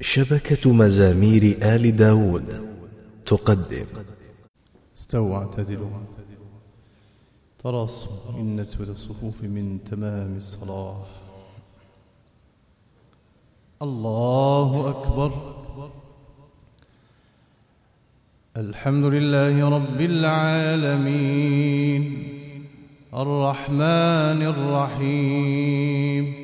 شبكة مزامير آل داود تقدم. استووا اعتدلوا تراصوا إن نسود الصفوف من تمام الصلاة. الله أكبر. الحمد لله رب العالمين. الرحمن الرحيم.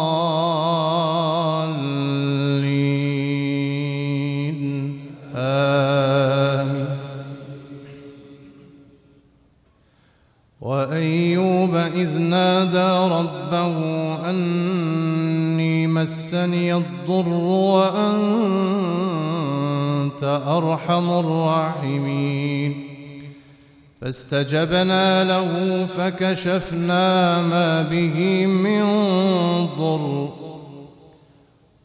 أني مسني الضر وأنت أرحم الراحمين. فاستجبنا له فكشفنا ما به من ضر.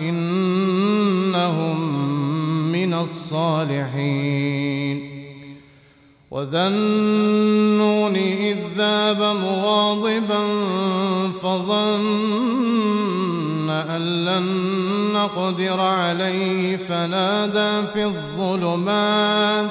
إنهم من الصالحين. وذا النون إذ ذاب مغاضبا فظن أن لن نقدر عليه. فنادى في الظلمات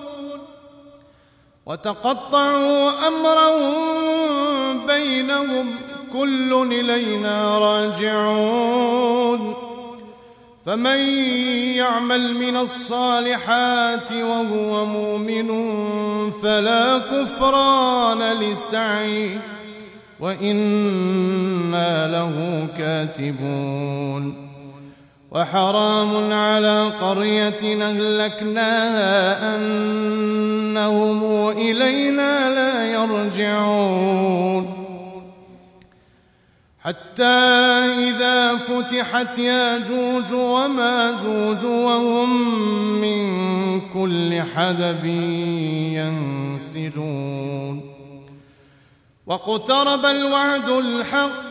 وتقطعوا أمرهم بينهم كل إلينا راجعون. فمن يعمل من الصالحات وهو مؤمن فلا كفران لسعيه وإنا له كاتبون. وحرام على قرية أهلكناها أنهم إلينا لا يرجعون. حتى إذا فتحت ياجوج وماجوج وهم من كل حدب ينسلون. واقترب الوعد الحق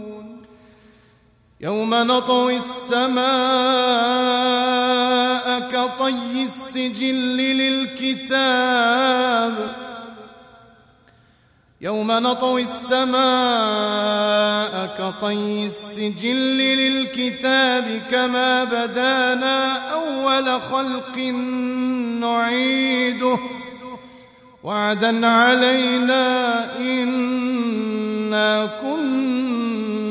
يوم نطوي السماء كطي السجل للكتاب. يوم نطوي السماء كطي السجل للكتاب كما بدانا أول خلق نعيده. وعدا علينا إنا كنا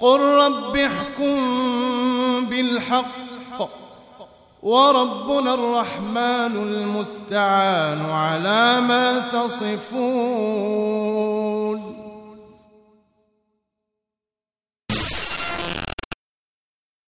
قل رب احكم بالحق وربنا الرحمن المستعان على ما تصفون.